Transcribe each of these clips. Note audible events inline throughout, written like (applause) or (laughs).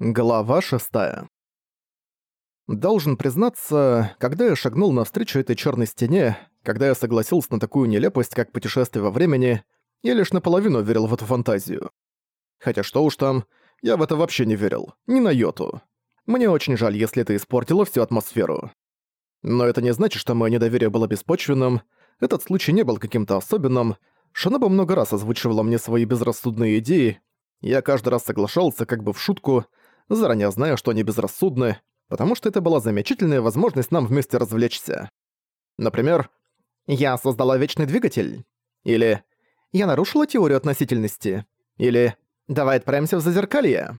Глава шестая. Должен признаться, когда я шагнул навстречу этой черной стене, когда я согласился на такую нелепость, как путешествие во времени, я лишь наполовину верил в эту фантазию. Хотя что уж там, я в это вообще не верил, ни на йоту. Мне очень жаль, если это испортило всю атмосферу. Но это не значит, что мое недоверие было беспочвенным, этот случай не был каким-то особенным, Шиноба много раз озвучивала мне свои безрассудные идеи, я каждый раз соглашался как бы в шутку, заранее зная, что они безрассудны, потому что это была замечательная возможность нам вместе развлечься. Например, «Я создала вечный двигатель» или «Я нарушила теорию относительности» или «Давай отправимся в Зазеркалье».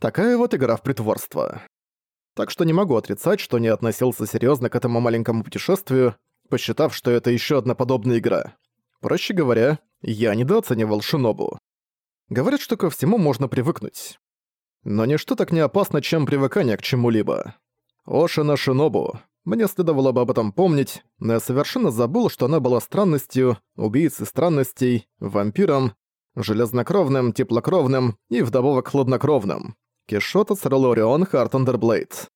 Такая вот игра в притворство. Так что не могу отрицать, что не относился серьезно к этому маленькому путешествию, посчитав, что это еще одна подобная игра. Проще говоря, я недооценивал Шинобу. Говорят, что ко всему можно привыкнуть. Но ничто так не опасно, чем привыкание к чему-либо. Ошина Шинобу. Мне следовало бы об этом помнить, но я совершенно забыл, что она была странностью, убийцей странностей, вампиром, железнокровным, теплокровным и вдобавок хладнокровным. Кишота Саралорион Хартандерблейд.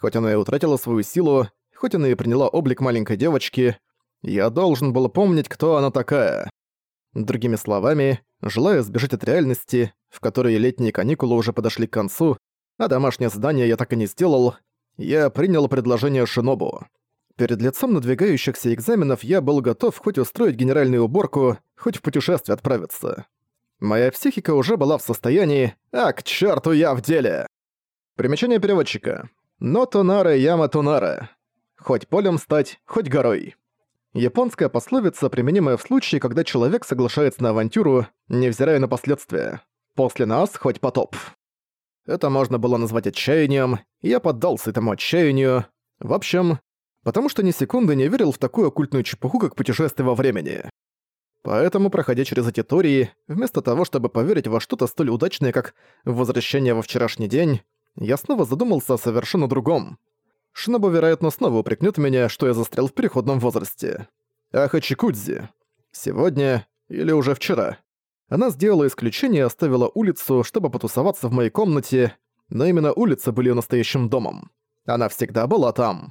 Хоть она и утратила свою силу, хоть она и приняла облик маленькой девочки, я должен был помнить, кто она такая. Другими словами, желая сбежать от реальности, в которой летние каникулы уже подошли к концу, а домашнее задание я так и не сделал, я принял предложение Шинобу. Перед лицом надвигающихся экзаменов я был готов хоть устроить генеральную уборку, хоть в путешествие отправиться. Моя психика уже была в состоянии «А, к черту, я в деле!» Примечание переводчика. «Но тонара яма тонара». Хоть полем стать, хоть горой. Японская пословица, применимая в случае, когда человек соглашается на авантюру, невзирая на последствия. «После нас хоть потоп». Это можно было назвать отчаянием, и я поддался этому отчаянию. В общем, потому что ни секунды не верил в такую оккультную чепуху, как путешествие во времени. Поэтому, проходя через эти тории, вместо того, чтобы поверить во что-то столь удачное, как возвращение во вчерашний день, я снова задумался о совершенно другом. Шинобу, вероятно, снова упрекнет меня, что я застрял в переходном возрасте. Ах, Ачикудзи. Сегодня или уже вчера. Она сделала исключение и оставила улицу, чтобы потусоваться в моей комнате, но именно улицы были ее настоящим домом. Она всегда была там.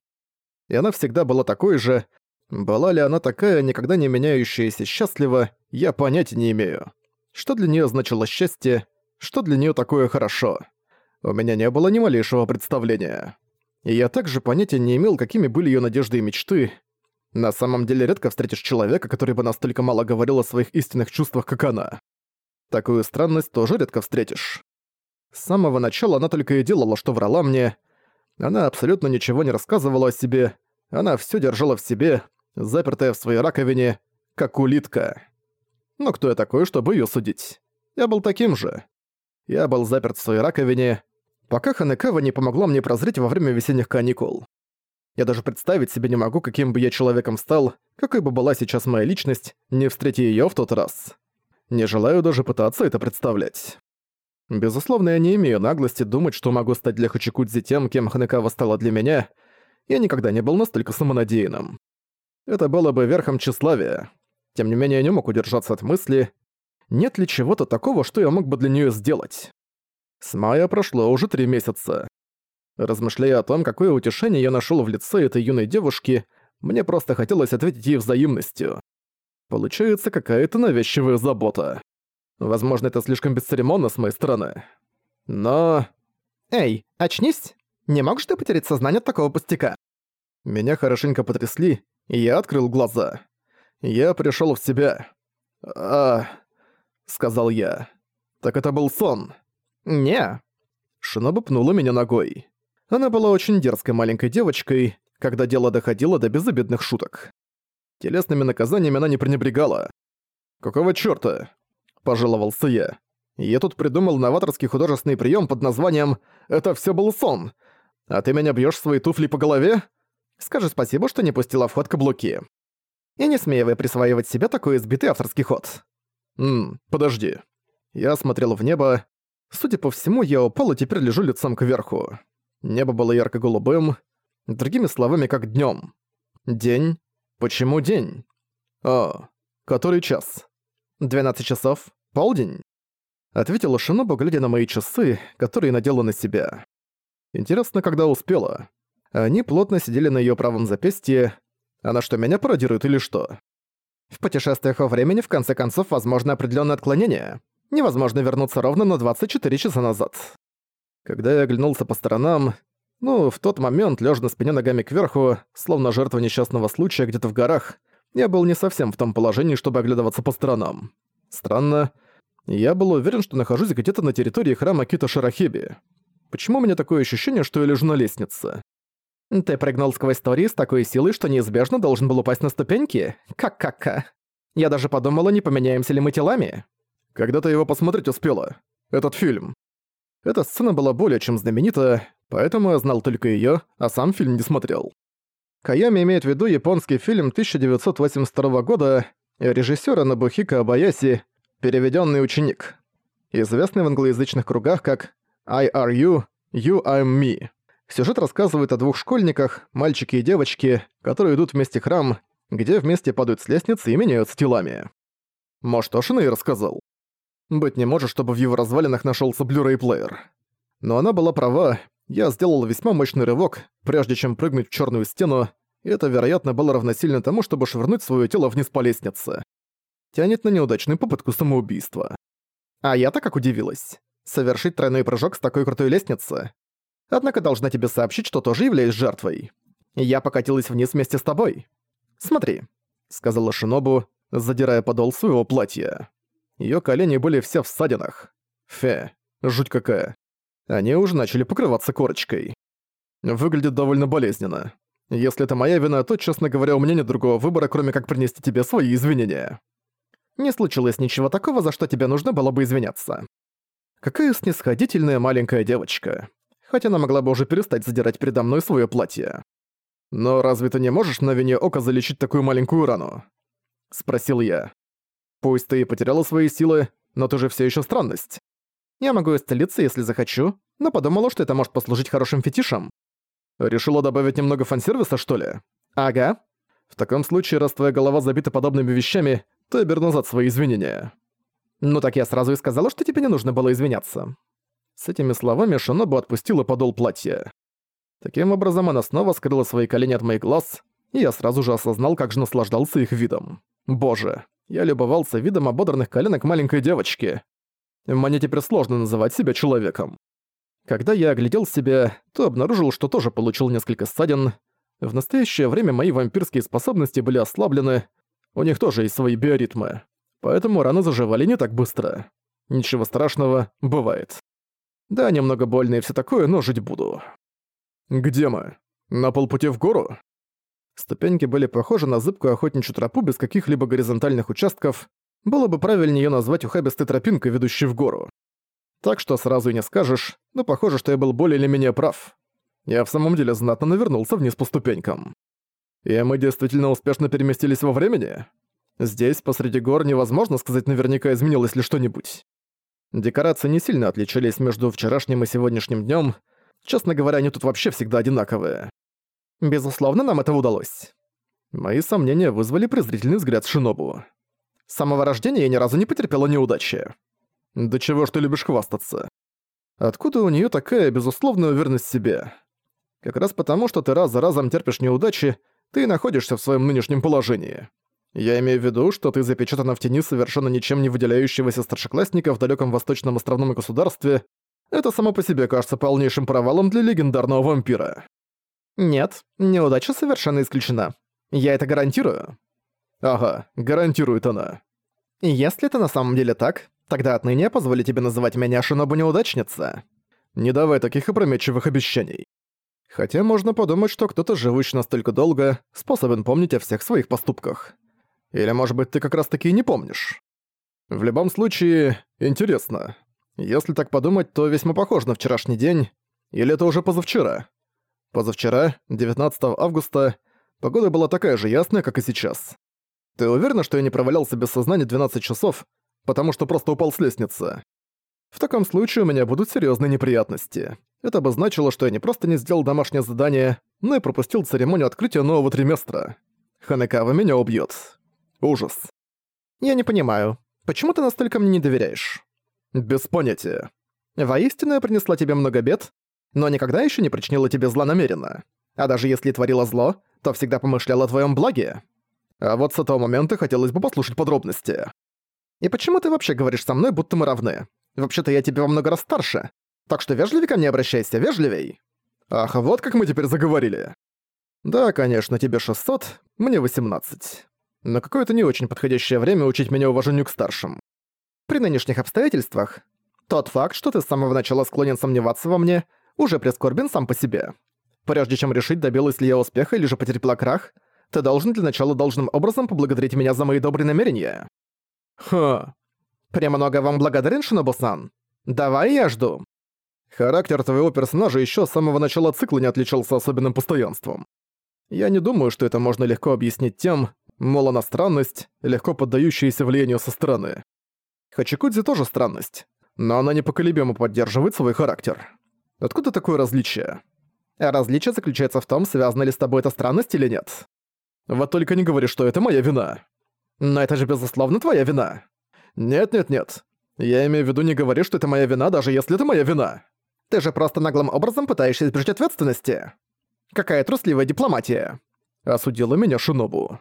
И она всегда была такой же. Была ли она такая, никогда не меняющаяся счастлива, я понятия не имею. Что для нее значило счастье, что для нее такое хорошо. У меня не было ни малейшего представления и я также понятия не имел, какими были ее надежды и мечты. На самом деле редко встретишь человека, который бы настолько мало говорил о своих истинных чувствах, как она. Такую странность тоже редко встретишь. С самого начала она только и делала, что врала мне. Она абсолютно ничего не рассказывала о себе. Она все держала в себе, запертая в своей раковине, как улитка. Но кто я такой, чтобы ее судить? Я был таким же. Я был заперт в своей раковине, пока Ханекава не помогла мне прозреть во время весенних каникул. Я даже представить себе не могу, каким бы я человеком стал, какой бы была сейчас моя личность, не встретя её в тот раз. Не желаю даже пытаться это представлять. Безусловно, я не имею наглости думать, что могу стать для Хачикудзи тем, кем Ханекава стала для меня. Я никогда не был настолько самонадеянным. Это было бы верхом тщеславия. Тем не менее, я не мог удержаться от мысли, нет ли чего-то такого, что я мог бы для неё сделать. С мая прошло уже три месяца. Размышляя о том, какое утешение я нашел в лице этой юной девушки, мне просто хотелось ответить ей взаимностью. Получается какая-то навязчивая забота. Возможно, это слишком бесцеремонно с моей стороны. Но... «Эй, очнись! Не можешь ты потерять сознание от такого пустяка?» Меня хорошенько потрясли, и я открыл глаза. Я пришел в себя. «А...» — сказал я. «Так это был сон». «Не». Шиноба пнула меня ногой. Она была очень дерзкой маленькой девочкой, когда дело доходило до безобидных шуток. Телесными наказаниями она не пренебрегала. «Какого чёрта?» – пожаловался я. «Я тут придумал новаторский художественный прием под названием «Это все был сон». А ты меня бьешь свои туфли по голове? Скажи спасибо, что не пустила в ход каблуки. И не смею присваивать себе такой избитый авторский ход. Ммм, подожди. Я смотрел в небо, Судя по всему, я упал и теперь лежу лицом кверху. Небо было ярко-голубым, другими словами, как днём. День? Почему день? О, который час? 12 часов? Полдень? Ответила Шинобу, глядя на мои часы, которые надела на себя. Интересно, когда успела. Они плотно сидели на её правом запястье. Она что, меня пародирует или что? В путешествиях во времени в конце концов возможно определённое отклонение. Невозможно вернуться ровно на 24 часа назад. Когда я оглянулся по сторонам, ну, в тот момент, лежа на спине ногами кверху, словно жертва несчастного случая где-то в горах, я был не совсем в том положении, чтобы оглядываться по сторонам. Странно. Я был уверен, что нахожусь где-то на территории храма Кита Шарахиби. Почему у меня такое ощущение, что я лежу на лестнице? Ты прыгнул сквозь Тори с такой силой, что неизбежно должен был упасть на ступеньки? Как-как-ка? Я даже подумала, не поменяемся ли мы телами. Когда ты его посмотреть успела? Этот фильм. Эта сцена была более чем знаменита, поэтому я знал только её, а сам фильм не смотрел. Кайоми имеет в виду японский фильм 1982 года режиссёра Набухика Абаяси «Переведённый ученик», известный в англоязычных кругах как «I are you, you I'm me». Сюжет рассказывает о двух школьниках, мальчике и девочке, которые идут вместе в храм, где вместе падают с лестницы и меняются телами. Может, Ошина и рассказал. Быть не может, чтобы в его развалинах нашелся Blu-ray. Но она была права, я сделал весьма мощный рывок, прежде чем прыгнуть в черную стену, и это, вероятно, было равносильно тому, чтобы швырнуть свое тело вниз по лестнице. Тянет на неудачную попытку самоубийства. А я-то как удивилась. Совершить тройной прыжок с такой крутой лестницы. Однако должна тебе сообщить, что тоже являюсь жертвой. Я покатилась вниз вместе с тобой. Смотри, сказала Шинобу, задирая подол своего платья. Её колени были все в ссадинах. Фе, жуть какая. Они уже начали покрываться корочкой. Выглядит довольно болезненно. Если это моя вина, то, честно говоря, у меня нет другого выбора, кроме как принести тебе свои извинения. Не случилось ничего такого, за что тебе нужно было бы извиняться. Какая снисходительная маленькая девочка. Хотя она могла бы уже перестать задирать передо мной своё платье. Но разве ты не можешь на вине ока залечить такую маленькую рану? Спросил я. Пусть ты и потеряла свои силы, но ты же все еще странность. Я могу исцелиться, если захочу, но подумала, что это может послужить хорошим фетишем. Решила добавить немного фан-сервиса, что ли? Ага. В таком случае, раз твоя голова забита подобными вещами, то я беру назад свои извинения. Ну так я сразу и сказала, что тебе не нужно было извиняться. С этими словами Шинобу отпустила подол платья. Таким образом, она снова скрыла свои колени от моих глаз, и я сразу же осознал, как же наслаждался их видом. Боже, я любовался видом ободранных коленок маленькой девочки. Мне теперь сложно называть себя человеком. Когда я оглядел себя, то обнаружил, что тоже получил несколько ссадин. В настоящее время мои вампирские способности были ослаблены, у них тоже есть свои биоритмы. Поэтому раны заживали не так быстро. Ничего страшного, бывает. Да, немного больно и всё такое, но жить буду. Где мы? На полпути в гору? Ступеньки были похожи на зыбкую охотничью тропу без каких-либо горизонтальных участков. Было бы правильнее её назвать ухабистой тропинкой, ведущей в гору. Так что сразу и не скажешь, но похоже, что я был более или менее прав. Я в самом деле знатно навернулся вниз по ступенькам. И мы действительно успешно переместились во времени? Здесь, посреди гор, невозможно сказать наверняка, изменилось ли что-нибудь. Декорации не сильно отличались между вчерашним и сегодняшним днём. Честно говоря, они тут вообще всегда одинаковые. Безусловно, нам это удалось. Мои сомнения вызвали презрительный взгляд Шинобу. С самого рождения я ни разу не потерпела неудачи. Да чего ж ты любишь хвастаться? Откуда у неё такая безусловная уверенность в себе? Как раз потому, что ты раз за разом терпишь неудачи, ты находишься в своем нынешнем положении. Я имею в виду, что ты запечатана в тени совершенно ничем не выделяющегося старшеклассника в далеком восточном островном государстве. Это само по себе кажется полнейшим провалом для легендарного вампира. Нет, неудача совершенно исключена. Я это гарантирую. Ага, гарантирует она. Если это на самом деле так, тогда отныне позволю тебе называть меня Шинобу-неудачница. Не давай таких опрометчивых обещаний. Хотя можно подумать, что кто-то, живущий настолько долго, способен помнить о всех своих поступках. Или, может быть, ты как раз-таки и не помнишь. В любом случае, интересно. Если так подумать, то весьма похож на вчерашний день. Или это уже позавчера? Позавчера, 19 августа, погода была такая же ясная, как и сейчас. Ты уверена, что я не провалялся без сознания 12 часов, потому что просто упал с лестницы? В таком случае у меня будут серьезные неприятности. Это бы значило, что я не просто не сделал домашнее задание, но и пропустил церемонию открытия нового триместра. Ханекава меня убьет. Ужас. Я не понимаю, почему ты настолько мне не доверяешь? Без понятия. Воистину я принесла тебе много бед, но никогда еще не причинила тебе зла намеренно. А даже если творила зло, то всегда помышляла о твоем благе. А вот с этого момента хотелось бы послушать подробности. И почему ты вообще говоришь со мной, будто мы равны? Вообще-то я тебе во много раз старше. Так что вежливей ко мне обращайся, вежливей. Ах, вот как мы теперь заговорили. Да, конечно, тебе 600, мне 18. Но какое-то не очень подходящее время учить меня уважению к старшим. При нынешних обстоятельствах, тот факт, что ты с самого начала склонен сомневаться во мне, уже прискорбен сам по себе. Прежде чем решить, добилась ли я успеха или же потерпела крах, ты должен для начала должным образом поблагодарить меня за мои добрые намерения. Ха. Премного вам благодарен, Шинобусан. Давай я жду. Характер твоего персонажа еще с самого начала цикла не отличался особенным постоянством. Я не думаю, что это можно легко объяснить тем, мол, она странность, легко поддающаяся влиянию со стороны. Хачикудзи тоже странность, но она непоколебимо поддерживает свой характер. Откуда такое различие? Различие заключается в том, связана ли с тобой эта странность или нет. Вот только не говори, что это моя вина. Но это же безусловно твоя вина. Нет-нет-нет. Я имею в виду не говори, что это моя вина, даже если это моя вина. Ты же просто наглым образом пытаешься избежать ответственности. Какая трусливая дипломатия. Осудила меня Шинобу.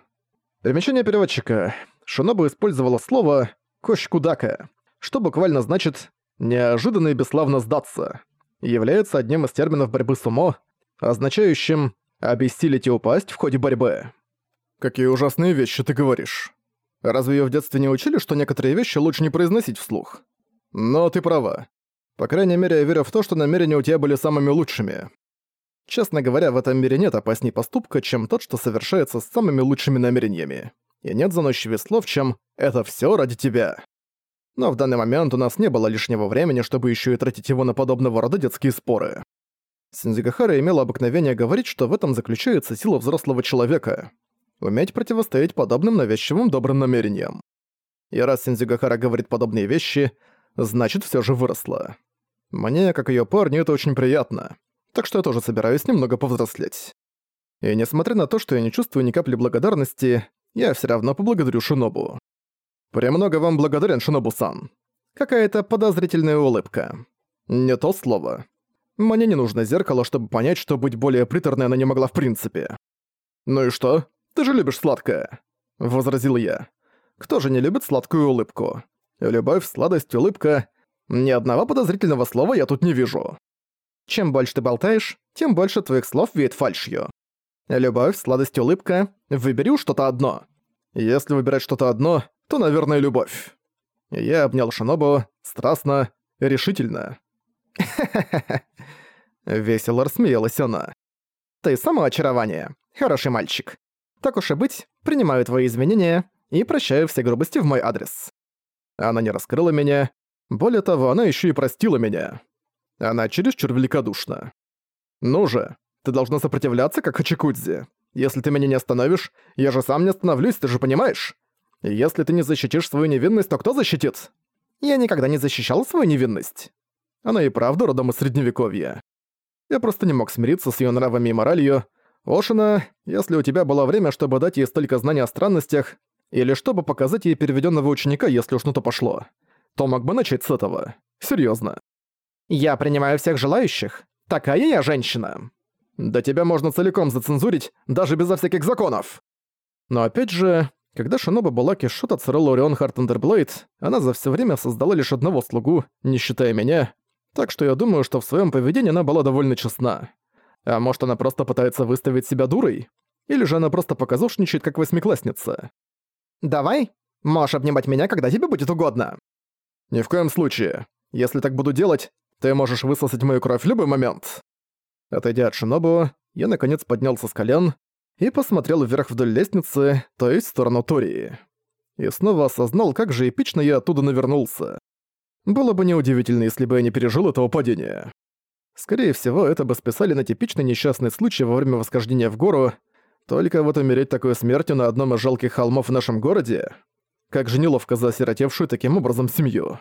Примечание переводчика. Шинобу использовала слово «кощкудака», что буквально значит «неожиданно и бесславно сдаться». Является одним из терминов борьбы с умо, означающим «обессилить и упасть в ходе борьбы». «Какие ужасные вещи ты говоришь. Разве её в детстве не учили, что некоторые вещи лучше не произносить вслух? Но ты права. По крайней мере, я верю в то, что намерения у тебя были самыми лучшими. Честно говоря, в этом мире нет опасней поступка, чем тот, что совершается с самыми лучшими намерениями. И нет заносчивее слов, чем «это всё ради тебя». Но в данный момент у нас не было лишнего времени, чтобы ещё и тратить его на подобного рода детские споры. Синдзигахара имела обыкновение говорить, что в этом заключается сила взрослого человека уметь противостоять подобным навязчивым добрым намерениям. И раз Синдзюгахара говорит подобные вещи, значит все же выросла. Мне, как ее парню, это очень приятно, так что я тоже собираюсь немного повзрослеть. И несмотря на то, что я не чувствую ни капли благодарности, я все равно поблагодарю Шинобу. «Премного вам благодарен, Шинобу-сан». Какая-то подозрительная улыбка. Не то слово. Мне не нужно зеркало, чтобы понять, что быть более приторной она не могла в принципе. Ну и что? Ты же любишь сладкое», — возразил я. «Кто же не любит сладкую улыбку? Любовь, сладость, улыбка. Ни одного подозрительного слова я тут не вижу. Чем больше ты болтаешь, тем больше твоих слов веет фальшью. Любовь, сладость, улыбка. Выбери что-то одно. Если выбирать что-то одно, то, наверное, любовь». Я обнял Шинобу, страстно, решительно. (laughs) Весело рассмеялась она. «Ты само очарование. Хороший мальчик. Так уж и быть, принимаю твои извинения и прощаю все грубости в мой адрес. Она не раскрыла меня. Более того, она еще и простила меня. Она чересчур великодушна. Ну же, ты должна сопротивляться, как Хачикудзи. Если ты меня не остановишь, я же сам не остановлюсь, ты же понимаешь? Если ты не защитишь свою невинность, то кто защитит? Я никогда не защищал свою невинность. Она и правда родом из Средневековья. Я просто не мог смириться с ее нравами и моралью, Ошина, если у тебя было время, чтобы дать ей столько знаний о странностях, или чтобы показать ей переведенного ученика, если уж на то пошло, то мог бы начать с этого. Серьезно. Я принимаю всех желающих. Такая я женщина. Да тебя можно целиком зацензурить, даже безо всяких законов. Но опять же, когда Шинобу была Киссшот Ацерола-Орион Хартандерблейд, она за все время создала лишь одного слугу, не считая меня, так что я думаю, что в своем поведении она была довольно честна. А может, она просто пытается выставить себя дурой? Или же она просто показушничает, как восьмиклассница? «Давай, можешь обнимать меня, когда тебе будет угодно». «Ни в коем случае. Если так буду делать, ты можешь высосать мою кровь в любой момент». Отойдя от Шинобу, я наконец поднялся с колен и посмотрел вверх вдоль лестницы, то есть в сторону Тории. И снова осознал, как же эпично я оттуда навернулся. Было бы неудивительно, если бы я не пережил этого падения. Скорее всего, это бы списали на типичный несчастный случай во время восхождения в гору, только вот умереть такой смертью на одном из жалких холмов в нашем городе, как же неловко за таким образом семью.